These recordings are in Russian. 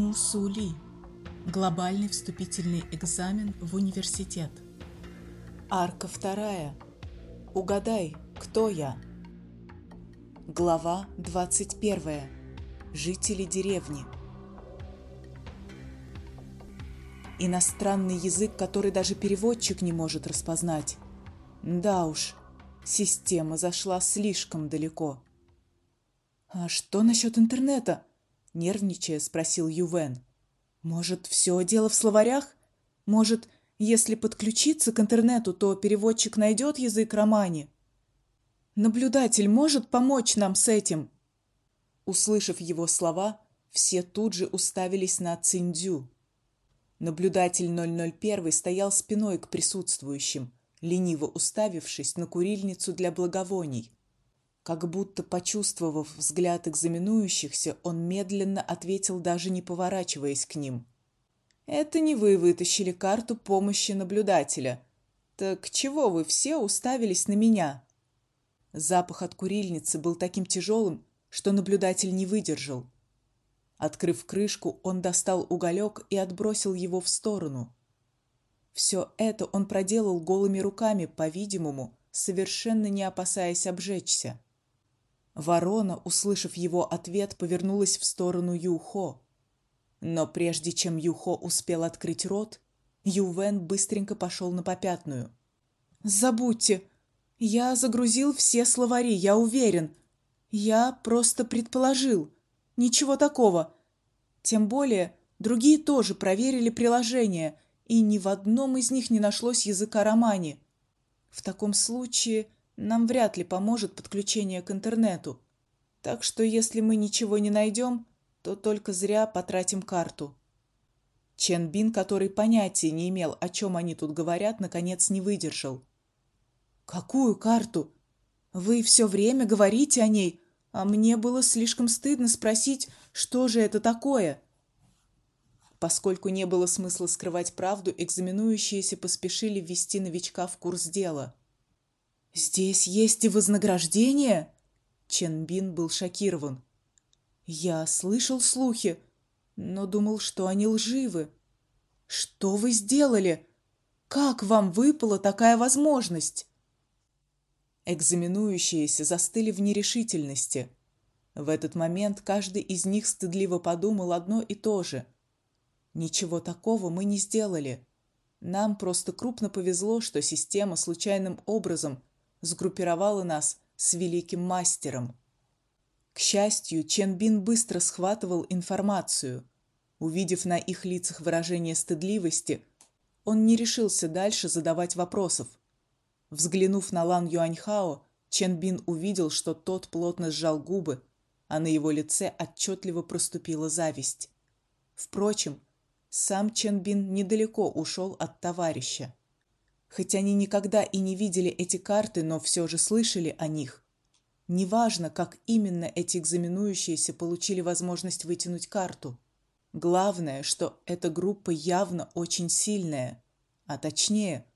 Мусули. Глобальный вступительный экзамен в университет. Арка вторая. Угадай, кто я? Глава 21. Жители деревни. Иностранный язык, который даже переводчик не может распознать. Да уж, система зашла слишком далеко. А что насчет интернета? Нервничая спросил Ювен. Может, все дело в словарях? Может, если подключиться к интернету, то переводчик найдет язык романи? Наблюдатель может помочь нам с этим. Услышав его слова, все тут же уставились на Циндю. Наблюдатель 001 стоял спиной к присутствующим, лениво уставившись на курильницу для благовоний. Как будто почувствовав взгляд экзаменующихся, он медленно ответил, даже не поворачиваясь к ним. «Это не вы вытащили карту помощи наблюдателя. Так чего вы все уставились на меня?» Запах от курильницы был таким тяжелым, что наблюдатель не выдержал. Открыв крышку, он достал уголек и отбросил его в сторону. Все это он проделал голыми руками, по-видимому, совершенно не опасаясь обжечься. Ворона, услышав его ответ, повернулась в сторону Юхо. Но прежде чем Юхо успел открыть рот, Ювен быстренько пошел на попятную. Забудьте, я загрузил все словари, я уверен. Я просто предположил. Ничего такого. Тем более, другие тоже проверили приложение, и ни в одном из них не нашлось языка романи. В таком случае нам вряд ли поможет подключение к интернету. Так что если мы ничего не найдем, то только зря потратим карту. Чен Бин, который понятия не имел, о чем они тут говорят, наконец не выдержал. Какую карту? Вы все время говорите о ней, а мне было слишком стыдно спросить, что же это такое. Поскольку не было смысла скрывать правду, экзаменующиеся поспешили ввести новичка в курс дела. Здесь есть и вознаграждение? Чен Бин был шокирован. Я слышал слухи, но думал, что они лживы. Что вы сделали? Как вам выпала такая возможность? Экзаменующиеся застыли в нерешительности. В этот момент каждый из них стыдливо подумал одно и то же. Ничего такого мы не сделали. Нам просто крупно повезло, что система случайным образом сгруппировала нас с великим мастером. К счастью, Чен Бин быстро схватывал информацию. Увидев на их лицах выражение стыдливости, он не решился дальше задавать вопросов. Взглянув на Лан Юаньхао, Чен Бин увидел, что тот плотно сжал губы, а на его лице отчетливо проступила зависть. Впрочем, сам Чен Бин недалеко ушел от товарища. Хоть они никогда и не видели эти карты, но все же слышали о них. Неважно, как именно эти экзаменующиеся получили возможность вытянуть карту. Главное, что эта группа явно очень сильная. А точнее,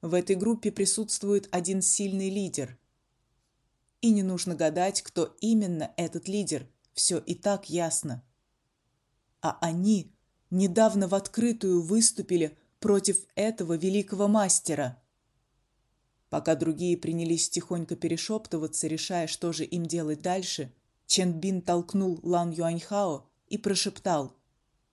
в этой группе присутствует один сильный лидер. И не нужно гадать, кто именно этот лидер. Все и так ясно. А они недавно в открытую выступили против этого великого мастера. Пока другие принялись тихонько перешептываться, решая, что же им делать дальше, Чен Бин толкнул Лан Юаньхао и прошептал: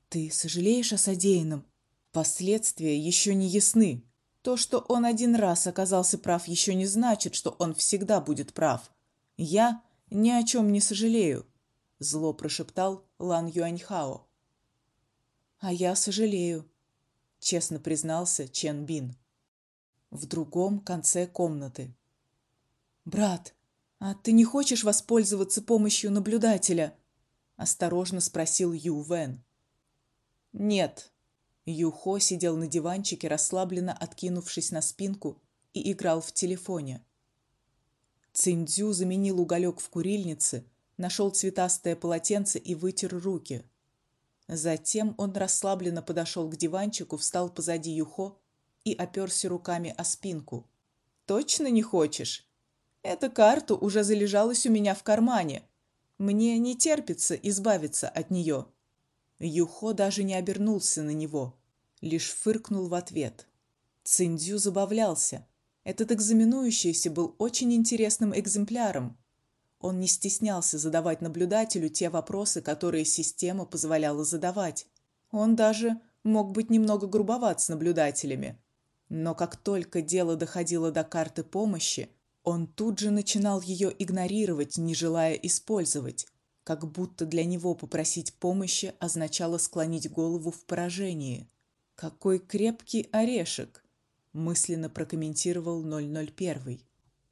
"Ты сожалеешь о содеянном? Последствия еще не ясны. То, что он один раз оказался прав, еще не значит, что он всегда будет прав. Я ни о чем не сожалею", зло прошептал Лан Юаньхао. "А я сожалею", честно признался Чен Бин. В другом конце комнаты. Брат, а ты не хочешь воспользоваться помощью наблюдателя? осторожно спросил Ю Вэн. Нет. Ю Хо сидел на диванчике, расслабленно откинувшись на спинку, и играл в телефоне. Циндзю заменил уголек в курильнице, нашел цветастое полотенце и вытер руки. Затем он расслабленно подошел к диванчику, встал позади Юхо и оперся руками о спинку. Точно не хочешь? Эта карта уже залежалась у меня в кармане. Мне не терпится избавиться от нее. Юхо даже не обернулся на него, лишь фыркнул в ответ. Циндзю забавлялся. Этот экзаменующийся был очень интересным экземпляром. Он не стеснялся задавать наблюдателю те вопросы, которые система позволяла задавать. Он даже мог быть немного грубоват с наблюдателями. Но как только дело доходило до карты помощи, он тут же начинал ее игнорировать, не желая использовать, как будто для него попросить помощи означало склонить голову в поражении. Какой крепкий орешек, мысленно прокомментировал 001.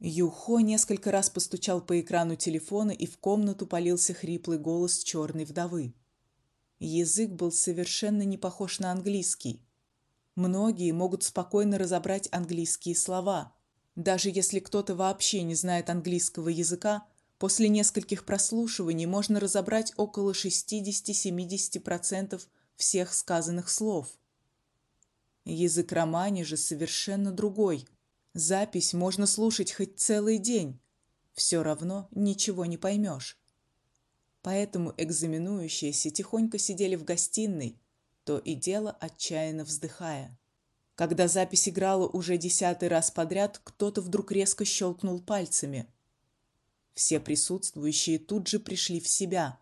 Юхо несколько раз постучал по экрану телефона, и в комнату полился хриплый голос черной вдовы. Язык был совершенно не похож на английский. Многие могут спокойно разобрать английские слова. Даже если кто-то вообще не знает английского языка, после нескольких прослушиваний можно разобрать около 60-70% всех сказанных слов. Язык романи же совершенно другой. Запись можно слушать хоть целый день. Все равно ничего не поймешь. Поэтому экзаменующиеся тихонько сидели в гостиной, то и дело отчаянно вздыхая. Когда запись играла уже десятый раз подряд, кто-то вдруг резко щелкнул пальцами. Все присутствующие тут же пришли в себя.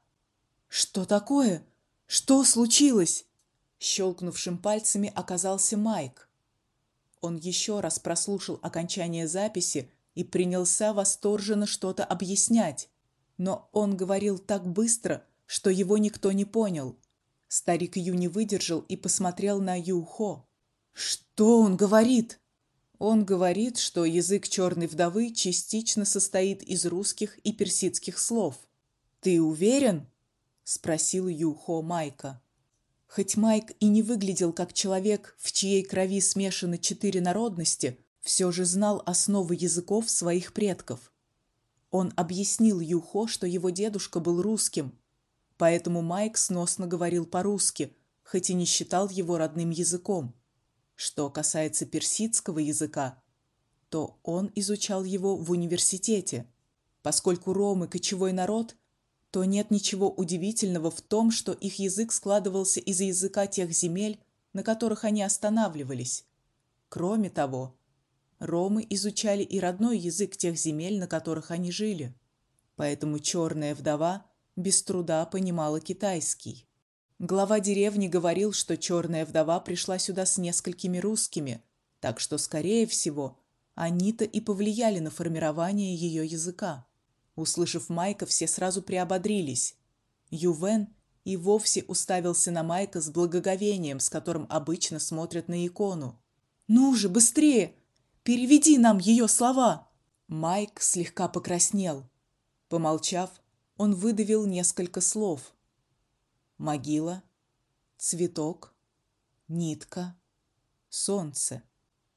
«Что такое? Что случилось?» Щелкнувшим пальцами оказался Майк. Он еще раз прослушал окончание записи и принялся восторженно что-то объяснять. Но он говорил так быстро, что его никто не понял. Старик Ю не выдержал и посмотрел на Юхо. Что он говорит? Он говорит, что язык черной вдовы частично состоит из русских и персидских слов. Ты уверен? спросил Юхо Майка. Хоть Майк и не выглядел как человек, в чьей крови смешаны четыре народности, все же знал основы языков своих предков. Он объяснил Юхо, что его дедушка был русским, поэтому Майк сносно говорил по-русски, хоть и не считал его родным языком. Что касается персидского языка, то он изучал его в университете. Поскольку ромы кочевой народ, то нет ничего удивительного в том, что их язык складывался из языка тех земель, на которых они останавливались. Кроме того, ромы изучали и родной язык тех земель, на которых они жили. Поэтому черная вдова без труда понимала китайский. Глава деревни говорил, что черная вдова пришла сюда с несколькими русскими, так что, скорее всего, они-то и повлияли на формирование ее языка. Услышав Майка, все сразу приободрились. Ювен и вовсе уставился на Майка с благоговением, с которым обычно смотрят на икону. «Ну же, быстрее! Переведи нам ее слова!» Майк слегка покраснел. Помолчав, он выдавил несколько слов. Могила, цветок, нитка, солнце.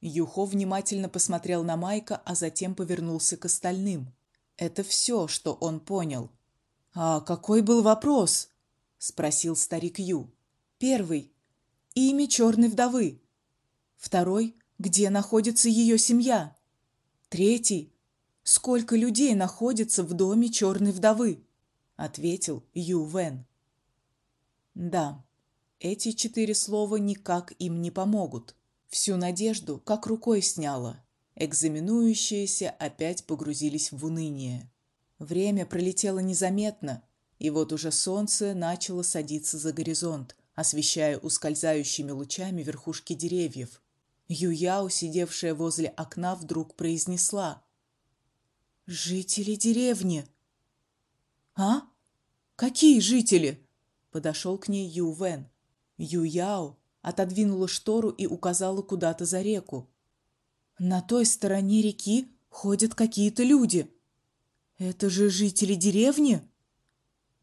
Юхо внимательно посмотрел на Майка, а затем повернулся к остальным. Это все, что он понял. А какой был вопрос? спросил старик Ю. Первый имя черной вдовы. Второй где находится ее семья. Третий сколько людей находится в доме черной вдовы ответил Ю Вен. Да, эти четыре слова никак им не помогут. Всю надежду как рукой сняло. Экзаменующиеся опять погрузились в уныние. Время пролетело незаметно, и вот уже солнце начало садиться за горизонт, освещая ускользающими лучами верхушки деревьев. Юяо, сидевшая возле окна, вдруг произнесла: "Жители деревни!" А? Какие жители? Подошел к ней Ю Вен. Ю Яо отодвинула штору и указала куда-то за реку. На той стороне реки ходят какие-то люди. Это же жители деревни?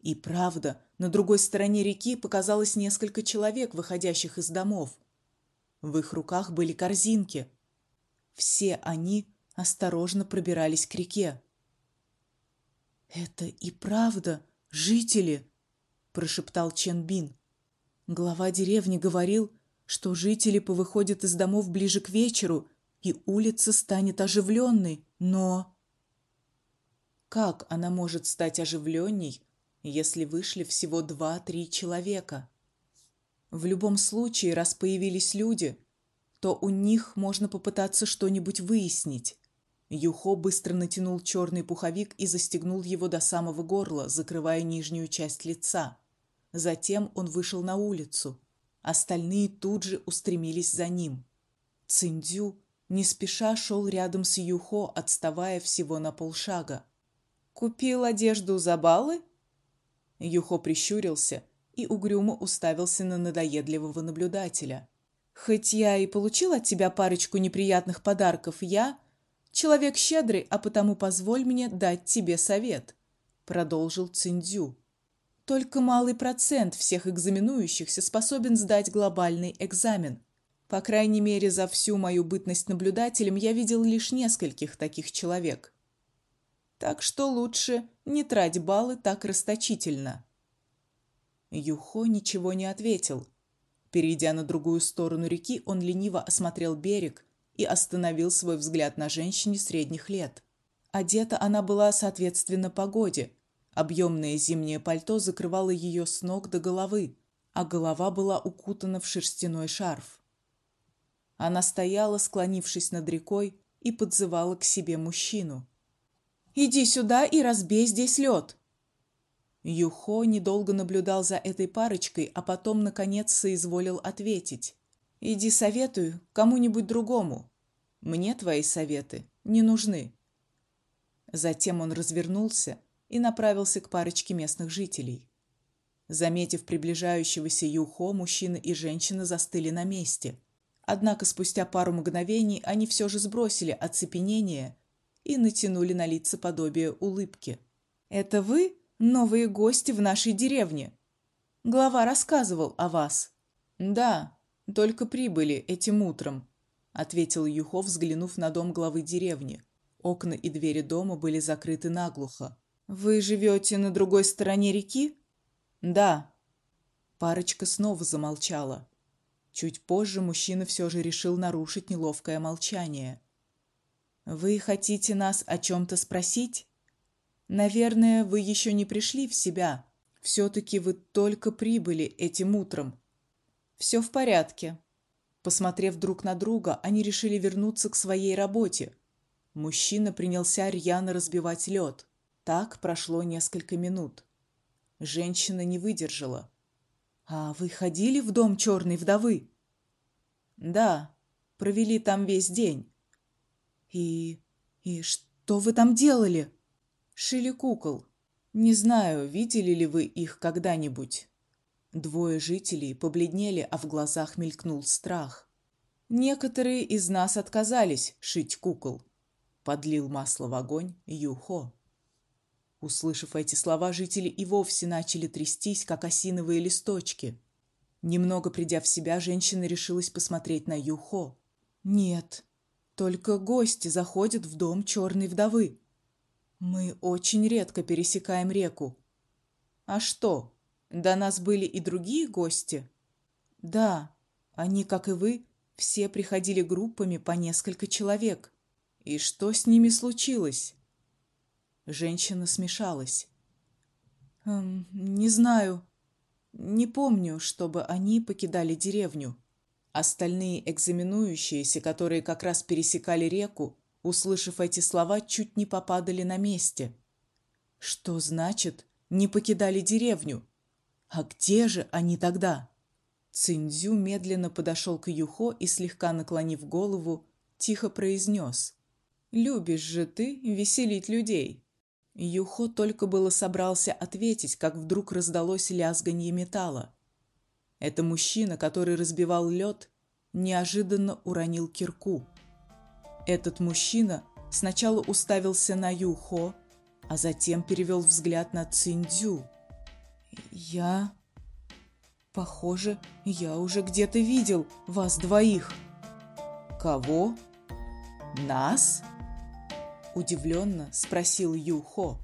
И правда, на другой стороне реки показалось несколько человек, выходящих из домов. В их руках были корзинки. Все они осторожно пробирались к реке. Это и правда жители, прошептал Чен Бин. Глава деревни говорил, что жители повыходят из домов ближе к вечеру, и улица станет оживленной, но как она может стать оживленней, если вышли всего два-три человека? В любом случае, раз появились люди, то у них можно попытаться что-нибудь выяснить. Юхо быстро натянул черный пуховик и застегнул его до самого горла, закрывая нижнюю часть лица. Затем он вышел на улицу. Остальные тут же устремились за ним. Циндзю не спеша шел рядом с Юхо, отставая всего на полшага. «Купил одежду за баллы?» Юхо прищурился и угрюмо уставился на надоедливого наблюдателя. «Хоть я и получил от тебя парочку неприятных подарков, я человек щедрый, а потому позволь мне дать тебе совет», — продолжил Циндзю. «Только малый процент всех экзаменующихся способен сдать глобальный экзамен. По крайней мере, за всю мою бытность наблюдателем я видел лишь нескольких таких человек. Так что лучше не трать баллы так расточительно». Юхо ничего не ответил. Перейдя на другую сторону реки, он лениво осмотрел берег и остановил свой взгляд на женщине средних лет. Одета она была соответственно погоде. Объемное зимнее пальто закрывало ее с ног до головы, а голова была укутана в шерстяной шарф. Она стояла, склонившись над рекой, и подзывала к себе мужчину. «Иди сюда и разбей здесь лед!» Юхо недолго наблюдал за этой парочкой, а потом, наконец, соизволил ответить. «Иди советую кому-нибудь другому. Мне твои советы не нужны». Затем он развернулся и направился к парочке местных жителей. Заметив приближающегося Юхо, мужчина и женщина застыли на месте. Однако спустя пару мгновений они все же сбросили оцепенение и натянули на лица подобие улыбки. «Это вы?» новые гости в нашей деревне. Глава рассказывал о вас. Да, только прибыли этим утром, ответил Юхов, взглянув на дом главы деревни. Окна и двери дома были закрыты наглухо. Вы живете на другой стороне реки? Да. Парочка снова замолчала. Чуть позже мужчина все же решил нарушить неловкое молчание. Вы хотите нас о чем то спросить? Наверное, вы еще не пришли в себя. Все-таки вы только прибыли этим утром. Все в порядке. Посмотрев друг на друга, они решили вернуться к своей работе. Мужчина принялся рьяно разбивать лед. Так прошло несколько минут. Женщина не выдержала. «А вы ходили в дом черной вдовы?» «Да, провели там весь день». «И... и что вы там делали?» Шили кукол. Не знаю, видели ли вы их когда-нибудь. Двое жителей побледнели, а в глазах мелькнул страх. Некоторые из нас отказались шить кукол. Подлил масло в огонь Юхо. Услышав эти слова, жители и вовсе начали трястись, как осиновые листочки. Немного придя в себя, женщина решилась посмотреть на Юхо. Нет, только гости заходят в дом черной вдовы. Мы очень редко пересекаем реку. А что? До нас были и другие гости? Да, они, как и вы, все приходили группами по несколько человек. И что с ними случилось? Женщина смешалась. Эм, не знаю. Не помню, чтобы они покидали деревню. Остальные экзаменующиеся, которые как раз пересекали реку, услышав эти слова, чуть не попадали на месте. Что значит не покидали деревню? А где же они тогда? Циндзю медленно подошел к Юхо и слегка наклонив голову, тихо произнес: "Любишь же ты веселить людей". Юхо только было собрался ответить, как вдруг раздалось лязганье металла. Это мужчина, который разбивал лед, неожиданно уронил кирку. Этот мужчина сначала уставился на Юхо, а затем перевел взгляд на Циндзю. «Я... Похоже, я уже где-то видел вас двоих». «Кого? Нас?» Удивленно спросил Юхо.